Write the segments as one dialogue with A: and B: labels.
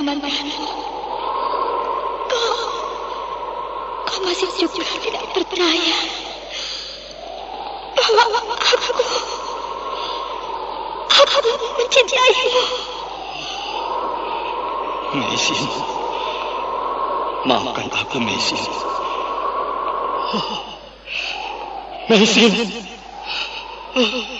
A: Kamandan, kau, kau masih juga tidak percaya bahwa aku, aku mencintaimu.
B: Mesin. Maafkan aku, Mesin. Mesin. Mesin!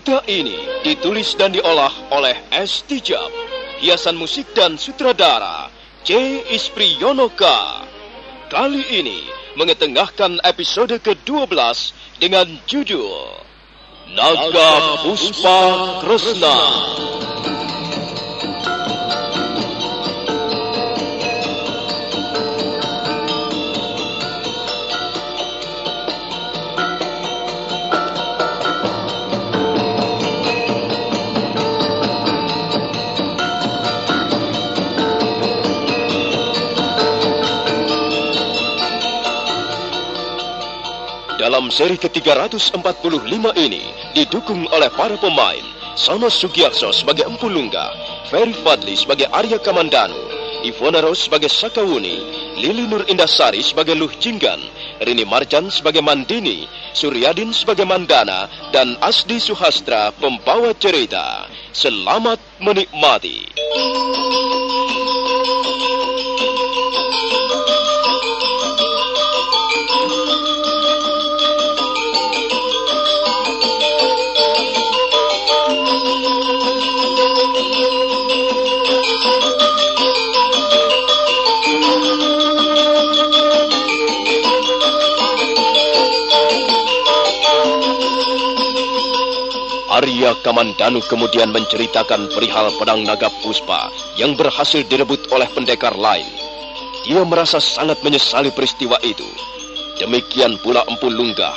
C: Cerita ini ditulis dan diolah oleh S. Tijab, hiasan musik dan sutradara C. Ispriyonoka. Kali ini mengetengahkan episode ke-12 dengan judul Naga Puspa Kresna. Dalam seri ke-345 ini didukung oleh para pemain Sono Sugiarso sebagai Empu Lungga, Ferry Fadli sebagai Arya Kamandanu, Ivona Rose sebagai Sakawuni, Lili Nur Indasari sebagai Luh Jinggan, Rini Marjan sebagai Mandini, Suryadin sebagai Mandana, dan Asdi Suhastra pembawa cerita. Selamat menikmati. Kamandanu kemudian menceritakan perihal pedang naga puspa yang berhasil direbut oleh pendekar lain. Dia merasa sangat menyesali peristiwa itu. Demikian pula Empu Lunggah.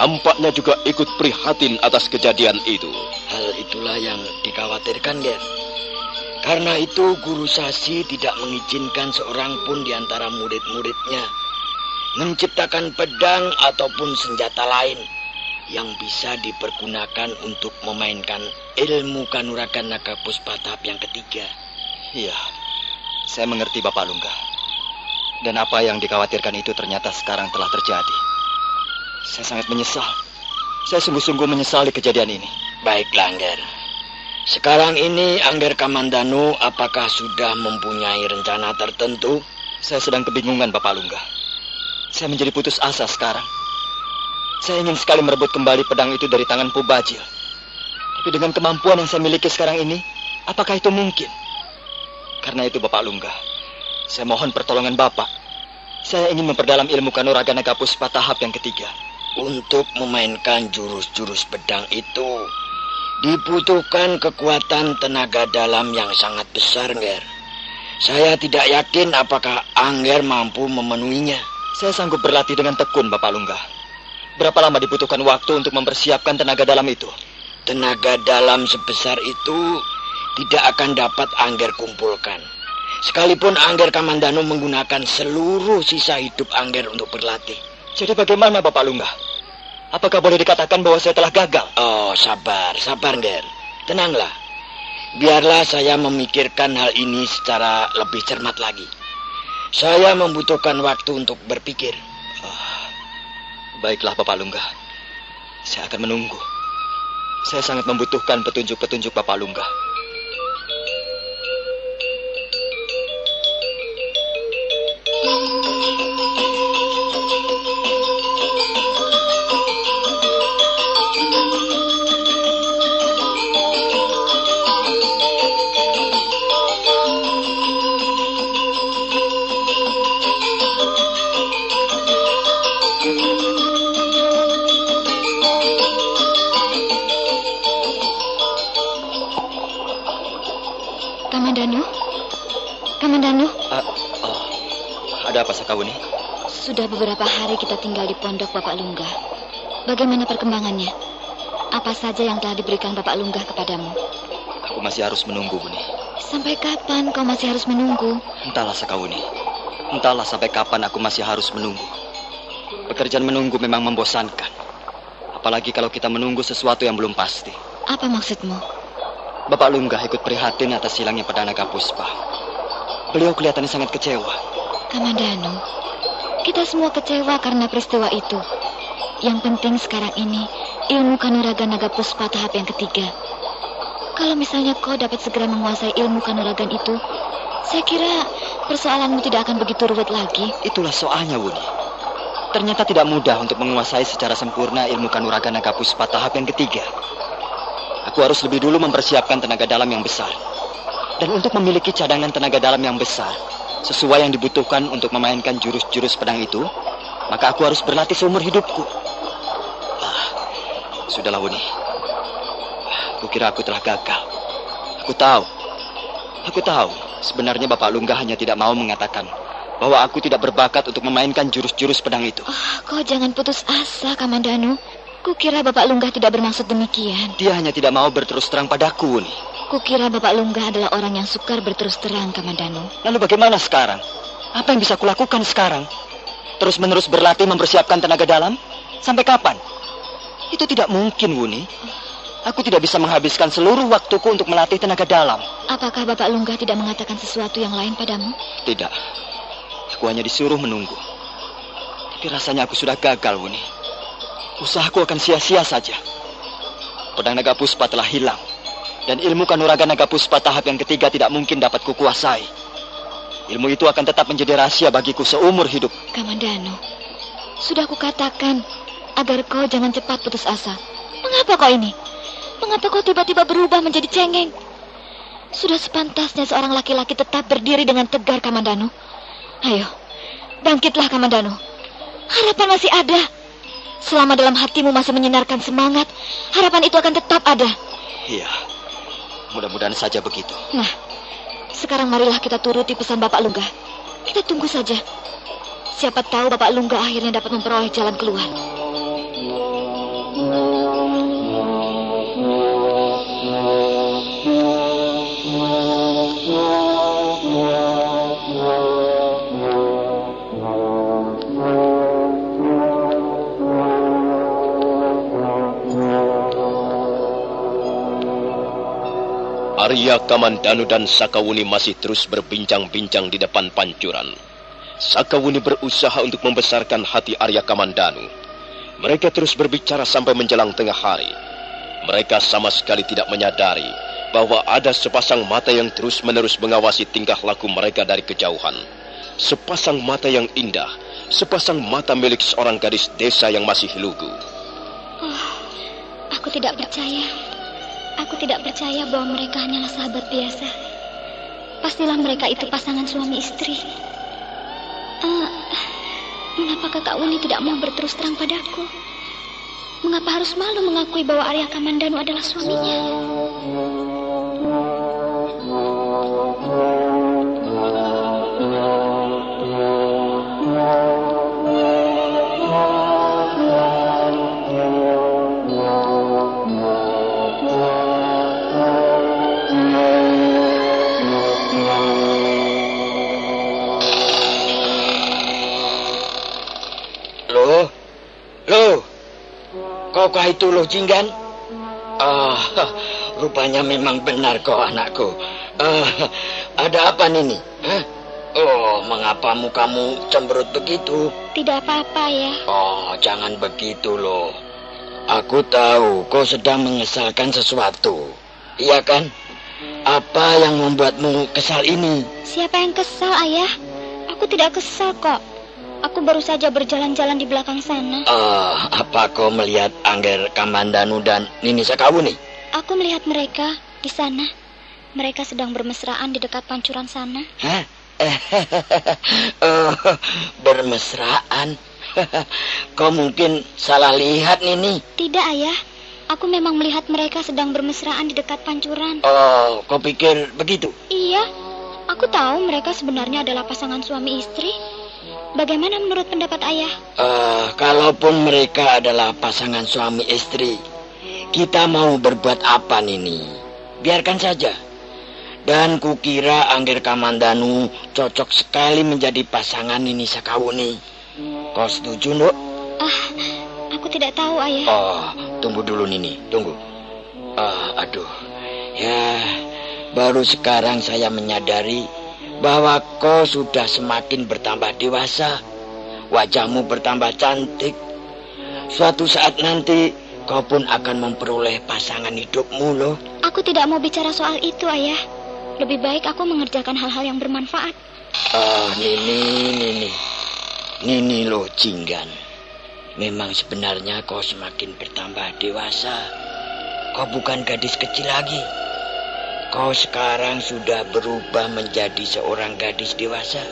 C: Nampaknya juga ikut prihatin atas kejadian itu.
D: Hal itulah yang dikhawatirkan, Ger. Karena itu Guru Sasi tidak mengizinkan seorang pun di antara murid-muridnya menciptakan pedang ataupun senjata lain yang bisa dipergunakan untuk memainkan ilmu kanuragan naga puspa tahap yang ketiga.
E: Iya, saya mengerti Bapak Lungga. Dan apa yang dikhawatirkan itu ternyata sekarang telah terjadi. Saya sangat menyesal. Saya sungguh-sungguh menyesali kejadian ini.
D: Baiklah, Angger. Sekarang ini Angger Kamandanu apakah sudah mempunyai rencana tertentu?
E: Saya sedang kebingungan Bapak Lungga. Saya menjadi putus asa sekarang. Saya ingin sekali merebut kembali pedang itu dari tangan Pubajil. Tapi dengan kemampuan yang saya miliki sekarang ini, apakah itu mungkin? Karena itu Bapak Lungga, saya mohon pertolongan Bapak. Saya ingin memperdalam ilmu kanuragan naga puspa tahap yang ketiga.
D: untuk memainkan jurus-jurus pedang itu dibutuhkan kekuatan tenaga dalam yang sangat besar, Nger. Saya tidak yakin apakah Angger mampu memenuhinya.
E: Saya sanggup berlatih dengan tekun, Bapak Lungga. Berapa lama dibutuhkan waktu untuk mempersiapkan tenaga dalam itu?
D: Tenaga dalam sebesar itu tidak akan dapat Angger kumpulkan. Sekalipun Angger Kamandano menggunakan seluruh sisa hidup Angger untuk berlatih.
E: Jadi bagaimana Bapak Lungga? Apakah boleh dikatakan bahwa saya telah gagal?
D: Oh, sabar, sabar, Nger. Tenanglah. Biarlah saya memikirkan hal ini secara lebih cermat lagi. Saya membutuhkan waktu untuk berpikir.
E: Baiklah, Bapak Lungga. Saya akan menunggu. Saya sangat membutuhkan petunjuk-petunjuk Bapak Lungga.
A: Kamandano? Kamandano?
E: Uh, oh, ada apa Sakawuni?
A: Sudah beberapa hari kita tinggal di pondok Bapak Lungga. Bagaimana perkembangannya? Apa saja yang telah diberikan Bapak Lungga kepadamu?
E: Aku masih harus menunggu, Buni.
A: Sampai kapan kau masih harus menunggu?
E: Entahlah Sakawuni. Entahlah sampai kapan aku masih harus menunggu. Pekerjaan menunggu memang membosankan. Apalagi kalau kita menunggu sesuatu yang belum pasti.
A: Apa maksudmu?
E: Bapak Lunggah ikut prihatin atas hilangnya pedang naga puspa. Beliau kelihatannya sangat kecewa.
A: Kamandano, kita semua kecewa karena peristiwa itu. Yang penting sekarang ini, ilmu kanuragan naga puspa tahap yang ketiga. Kalau misalnya kau dapat segera menguasai ilmu kanuragan itu, saya kira persoalanmu tidak akan begitu ruwet lagi.
E: Itulah soalnya, Wuni. Ternyata tidak mudah untuk menguasai secara sempurna ilmu kanuragan naga puspa tahap yang ketiga. Aku harus lebih dulu mempersiapkan tenaga dalam yang besar. Dan untuk memiliki cadangan tenaga dalam yang besar, sesuai yang dibutuhkan untuk memainkan jurus-jurus pedang itu, maka aku harus berlatih seumur hidupku. Ah, sudahlah, Wuni. Aku kira aku telah gagal. Aku tahu. Aku tahu. Sebenarnya Bapak Lungga hanya tidak mau mengatakan bahwa aku tidak berbakat untuk memainkan jurus-jurus pedang itu.
A: Oh, kau jangan putus asa, Kamandanu. Kukira Bapak Lunggah tidak bermaksud demikian.
E: Dia hanya tidak mau berterus terang padaku, nih.
A: Kukira Bapak Lunggah adalah orang yang sukar berterus terang, Kamandanu.
E: Lalu bagaimana sekarang? Apa yang bisa kulakukan sekarang? Terus-menerus berlatih mempersiapkan tenaga dalam? Sampai kapan? Itu tidak mungkin, Wuni. Aku tidak bisa menghabiskan seluruh waktuku untuk melatih tenaga dalam.
A: Apakah Bapak Lunggah tidak mengatakan sesuatu yang lain padamu?
E: Tidak. Aku hanya disuruh menunggu. Tapi rasanya aku sudah gagal, Wuni. Usahaku akan sia-sia saja. Pedang naga puspa telah hilang. Dan ilmu kanuragan naga puspa tahap yang ketiga tidak mungkin dapat kukuasai. Ilmu itu akan tetap menjadi rahasia bagiku seumur hidup.
A: Kamandano, sudah kukatakan agar kau jangan cepat putus asa. Mengapa kau ini? Mengapa kau tiba-tiba berubah menjadi cengeng? Sudah sepantasnya seorang laki-laki tetap berdiri dengan tegar, Kamandano. Ayo, bangkitlah, Kamandano. Harapan masih ada. Selama dalam hatimu masih menyinarkan semangat, harapan itu akan tetap ada.
E: Iya, mudah-mudahan saja begitu.
A: Nah, sekarang marilah kita turuti pesan Bapak Lunggah. Kita tunggu saja. Siapa tahu Bapak Lunggah akhirnya dapat memperoleh jalan keluar.
C: Arya Kamandanu dan Sakawuni masih terus berbincang-bincang di depan pancuran. Sakawuni berusaha untuk membesarkan hati Arya Kamandanu. Mereka terus berbicara sampai menjelang tengah hari. Mereka sama sekali tidak menyadari bahwa ada sepasang mata yang terus-menerus mengawasi tingkah laku mereka dari kejauhan. Sepasang mata yang indah, sepasang mata milik seorang gadis desa yang masih lugu.
A: Oh, aku tidak percaya. Aku tidak percaya bahwa mereka hanyalah sahabat biasa. Pastilah mereka itu pasangan suami istri. Uh, mengapa kakak Uni tidak mau berterus terang padaku? Mengapa harus malu mengakui bahwa Arya Kamandanu adalah suaminya?
D: Kaukah itu loh Jinggan? Ah, rupanya memang benar kau anakku. Ah, ada apa Nini? Hah? Oh, mengapa mukamu cemberut begitu?
A: Tidak apa-apa ya.
D: Oh, jangan begitu loh. Aku tahu kau sedang mengesalkan sesuatu. Iya kan? Apa yang membuatmu kesal ini?
A: Siapa yang kesal, Ayah? Aku tidak kesal kok. Aku baru saja berjalan-jalan di belakang sana.
D: Ah, apa kau melihat Angger Kamandanu dan Nini Sakawuni?
A: Aku melihat mereka di sana. Mereka sedang bermesraan di dekat pancuran sana.
D: Hah? oh, bermesraan. kau mungkin salah lihat Nini.
A: Tidak, Ayah. Aku memang melihat mereka sedang bermesraan di dekat pancuran.
D: Oh, kau pikir begitu?
A: Iya, aku tahu mereka sebenarnya adalah pasangan suami istri. Bagaimana menurut pendapat ayah?
D: Eh, kalaupun mereka adalah pasangan suami istri, kita mau berbuat apa Nini? Biarkan saja. Dan kukira Angger Kamandanu cocok sekali menjadi pasangan Nini Sakawuni. Kau setuju, Nduk?
A: Ah, aku tidak tahu ayah.
D: Oh, tunggu dulu Nini, tunggu. Ah, aduh. Ya, baru sekarang saya menyadari bahwa kau sudah semakin bertambah dewasa. Wajahmu bertambah cantik. Suatu saat nanti kau pun akan memperoleh pasangan hidupmu loh.
A: Aku tidak mau bicara soal itu, ayah. Lebih baik aku mengerjakan hal-hal yang bermanfaat.
D: Ah, Nini, Nini. Nini loh, Jinggan. Memang sebenarnya kau semakin bertambah dewasa. Kau bukan gadis kecil lagi. Kau sekarang sudah berubah menjadi seorang gadis dewasa.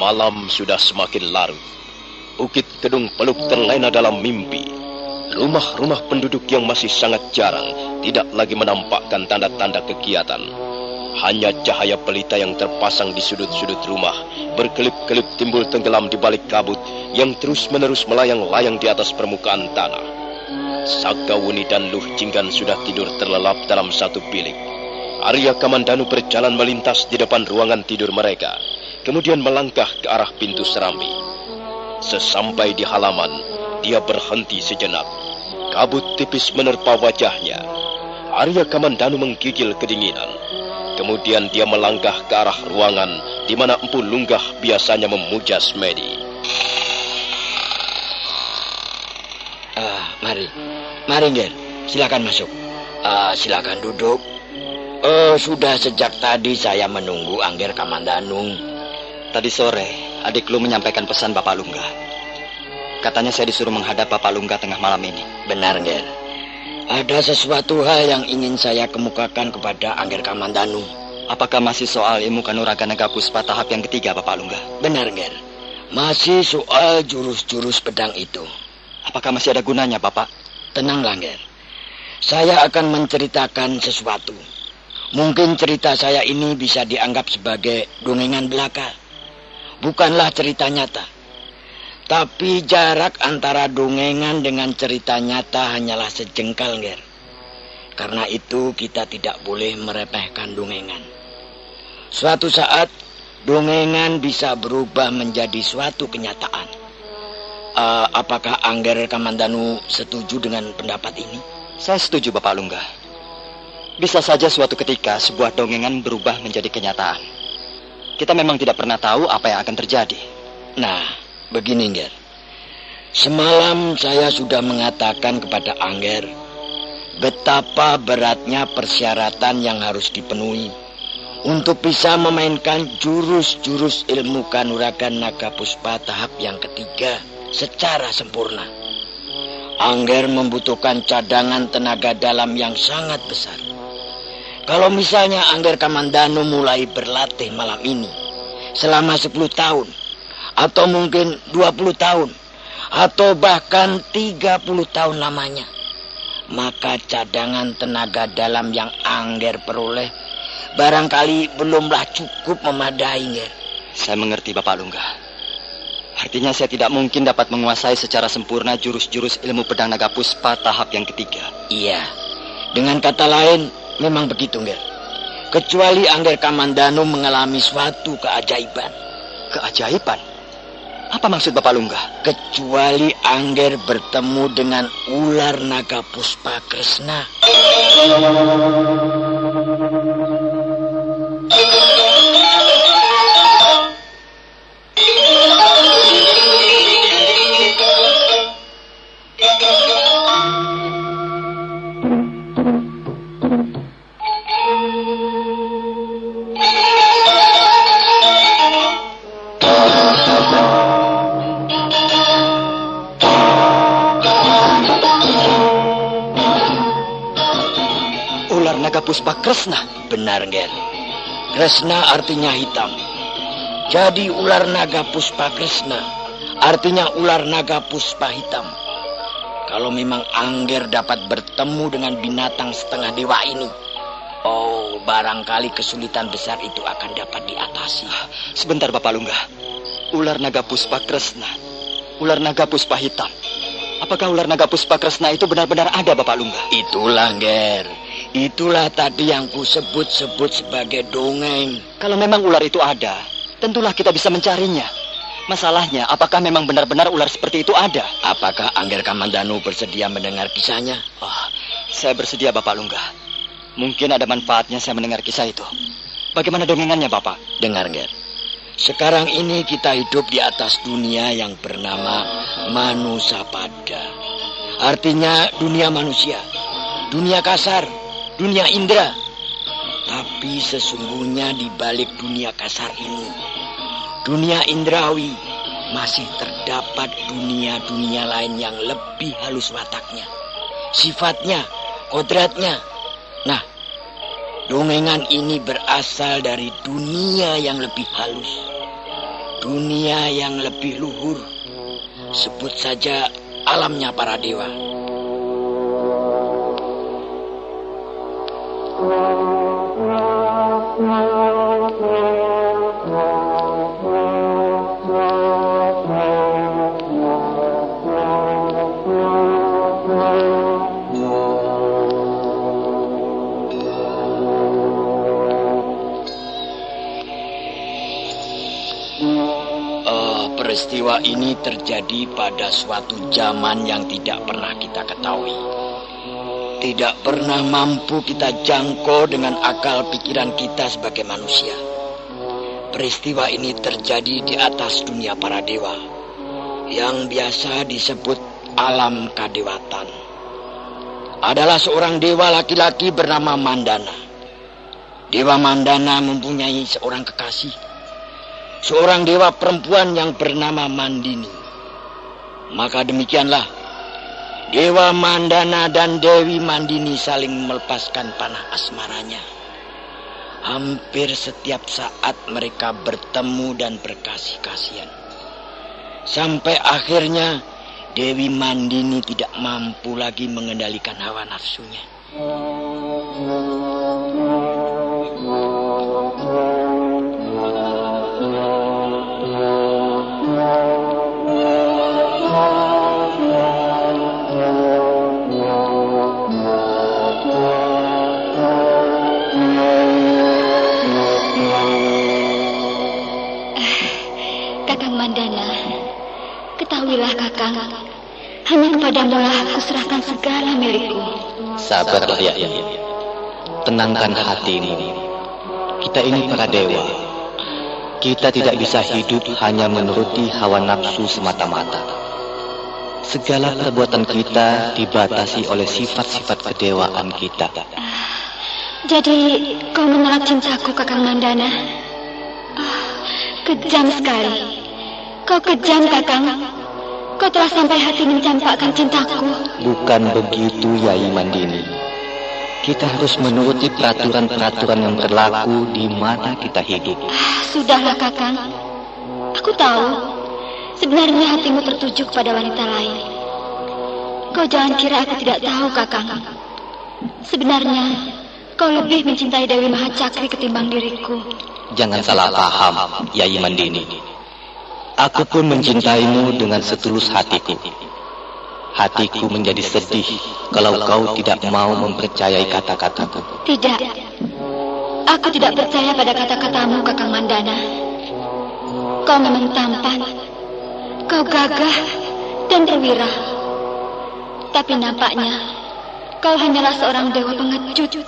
C: Malam sudah semakin larut. Bukit Kedung Peluk terlena dalam mimpi. Rumah-rumah penduduk yang masih sangat jarang tidak lagi menampakkan tanda-tanda kegiatan. Hanya cahaya pelita yang terpasang di sudut-sudut rumah berkelip-kelip timbul tenggelam di balik kabut yang terus-menerus melayang-layang di atas permukaan tanah. Sakawuni dan Luh Jinggan sudah tidur terlelap dalam satu bilik. Arya Kamandanu berjalan melintas di depan ruangan tidur mereka, kemudian melangkah ke arah pintu serambi. Sesampai di halaman, dia berhenti sejenak. Kabut tipis menerpa wajahnya. Arya Kamandanu menggigil kedinginan. Kemudian dia melangkah ke arah ruangan di mana Empu Lunggah biasanya memuja Smedi.
D: Ah, mari. Mari, Nger. Silakan masuk. Ah, silakan duduk. Oh, sudah sejak tadi saya menunggu Angger Kamandanung.
E: Tadi sore, adik lu menyampaikan pesan Bapak Lungga. Katanya saya disuruh menghadap Bapak Lungga tengah malam ini.
D: Benar, Nger. Ada sesuatu hal yang ingin saya kemukakan kepada Angger Kamandanu.
E: Apakah masih soal ilmu kanuraga naga puspa tahap yang ketiga, Bapak Lungga?
D: Benar, Nger. Masih soal jurus-jurus pedang itu.
E: Apakah masih ada gunanya, Bapak?
D: Tenanglah, Nger. Saya akan menceritakan sesuatu. Mungkin cerita saya ini bisa dianggap sebagai dongengan belaka. Bukanlah cerita nyata. Tapi jarak antara dongengan dengan cerita nyata hanyalah sejengkal, Nger. Karena itu kita tidak boleh meremehkan dongengan. Suatu saat, dongengan bisa berubah menjadi suatu kenyataan. Eh, apakah Angger Kamandanu setuju dengan pendapat ini?
E: Saya setuju, Bapak Lungga. Bisa saja suatu ketika sebuah dongengan berubah menjadi kenyataan. Kita memang tidak pernah tahu apa yang akan terjadi.
D: Nah, begini, Nger. Semalam saya sudah mengatakan kepada Angger betapa beratnya persyaratan yang harus dipenuhi untuk bisa memainkan jurus-jurus ilmu kanuragan naga puspa tahap yang ketiga secara sempurna. Angger membutuhkan cadangan tenaga dalam yang sangat besar. Kalau misalnya Angger Kamandano mulai berlatih malam ini selama 10 tahun atau mungkin 20 tahun atau bahkan 30 tahun lamanya maka cadangan tenaga dalam yang Angger peroleh barangkali belumlah cukup memadai, Nger.
E: Saya mengerti, Bapak Lungga. Artinya saya tidak mungkin dapat menguasai secara sempurna jurus-jurus ilmu pedang naga puspa tahap yang ketiga.
D: Iya. Dengan kata lain, memang begitu, Nger. Kecuali Angger Kamandano mengalami suatu keajaiban.
E: Keajaiban? Apa maksud Bapak Lungga?
D: Kecuali Angger bertemu dengan ular naga puspa Krishna.
E: Kresna.
D: Benar, Nger. Kresna artinya hitam. Jadi ular naga puspa Kresna artinya ular naga puspa hitam. Kalau memang Angger dapat bertemu dengan binatang setengah dewa ini, oh, barangkali kesulitan besar itu akan dapat diatasi.
E: Sebentar, Bapak Lungga. Ular naga puspa Kresna. Ular naga puspa hitam. Apakah ular naga puspa Kresna itu benar-benar ada, Bapak Lungga?
D: Itulah, Nger. Itulah tadi yang ku sebut-sebut sebagai dongeng.
E: Kalau memang ular itu ada, tentulah kita bisa mencarinya. Masalahnya, apakah memang benar-benar ular seperti itu ada?
D: Apakah Angger Kamandanu bersedia mendengar kisahnya?
E: Oh, saya bersedia, Bapak Lungga. Mungkin ada manfaatnya saya mendengar kisah itu. Bagaimana dongengannya, Bapak?
D: Dengar, Nger. Sekarang ini kita hidup di atas dunia yang bernama Manusapada. Artinya dunia manusia, dunia kasar, dunia indera. Tapi sesungguhnya di balik dunia kasar ini, dunia indrawi, masih terdapat dunia-dunia lain yang lebih halus wataknya. Sifatnya, kodratnya. Nah, dongengan ini berasal dari dunia yang lebih halus. Dunia yang lebih luhur. Sebut saja alamnya para dewa. Peristiwa ini terjadi pada suatu zaman yang tidak pernah kita ketahui. Tidak pernah mampu kita jangkau dengan akal pikiran kita sebagai manusia. Peristiwa ini terjadi di atas dunia para dewa, yang biasa disebut alam kadewatan. Adalah seorang dewa laki-laki bernama Mandana. Dewa Mandana mempunyai seorang kekasih seorang dewa perempuan yang bernama Mandini. Maka demikianlah, Dewa Mandana dan Dewi Mandini saling melepaskan panah asmaranya. Hampir setiap saat mereka bertemu dan berkasih-kasihan. Sampai akhirnya Dewi Mandini tidak mampu lagi mengendalikan hawa nafsunya.
A: Ketahuilah Kakang, hanya kepadamu lah aku serahkan segala milikku.
B: Sabarlah ya. Tenangkan hatimu. Kita ini para dewa. Kita tidak bisa hidup hanya menuruti hawa nafsu semata-mata. Segala perbuatan kita dibatasi oleh sifat-sifat kedewaan kita.
F: Jadi kau menolak cintaku, Kakang Mandana? Oh, kejam sekali. Kau kejam, Kakang. Kau telah sampai hati mencampakkan cintaku.
B: Bukan begitu, Yai Mandini. Kita harus menuruti peraturan-peraturan yang berlaku di mana kita hidup.
F: Ah, sudahlah, Kakang. Aku tahu. Sebenarnya hatimu tertuju kepada wanita lain. Kau jangan kira aku tidak tahu, Kakang. Sebenarnya, kau lebih mencintai Dewi Mahacakri ketimbang diriku.
B: Jangan salah paham, Yai Mandini. Aku pun mencintaimu dengan setulus hatiku. Hatiku menjadi sedih kalau kau tidak mau mempercayai kata-kataku.
F: Tidak. Aku tidak percaya pada kata-katamu, Kakang Mandana. Kau memang tampan. Kau gagah dan berwira. Tapi nampaknya kau hanyalah seorang dewa pengecut.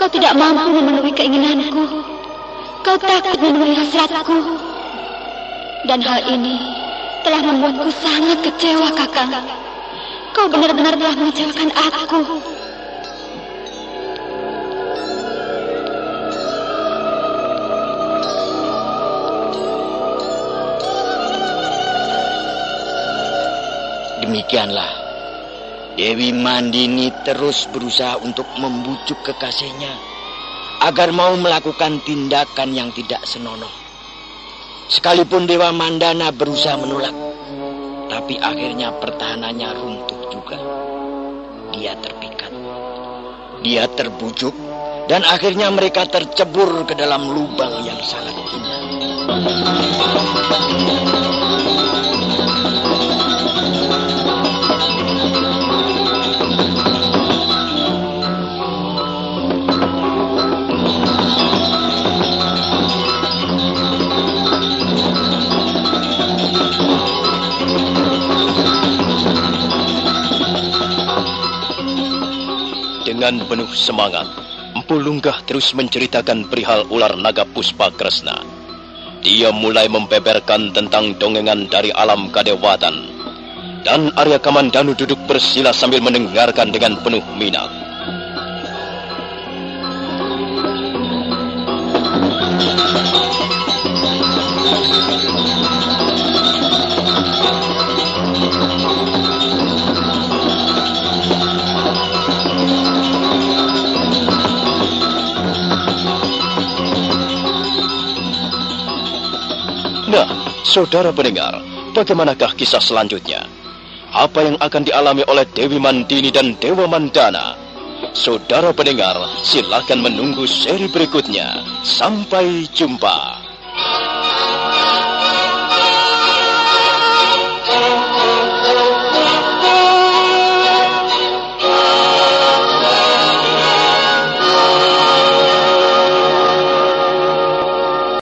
F: Kau tidak mampu memenuhi keinginanku. Kau takut memenuhi hasratku. Dan hal ini telah membuatku sangat kecewa, Kakang. Kau benar-benar telah mengecewakan aku.
D: Demikianlah. Dewi Mandini terus berusaha untuk membujuk kekasihnya agar mau melakukan tindakan yang tidak senonoh. Sekalipun Dewa Mandana berusaha menolak, tapi akhirnya pertahanannya runtuh juga. Dia terpikat, dia terbujuk, dan akhirnya mereka tercebur ke dalam lubang yang sangat indah.
C: Penuh semangat, Empu Lunggah terus menceritakan perihal ular naga Puspa Kresna. Dia mulai membeberkan tentang dongengan dari alam kadewatan. Dan Arya Kamandanu duduk bersila sambil mendengarkan dengan penuh minat. Saudara pendengar, bagaimanakah kisah selanjutnya? Apa yang akan dialami oleh Dewi Mandini dan Dewa Mandana? Saudara pendengar, silakan menunggu seri berikutnya. Sampai jumpa.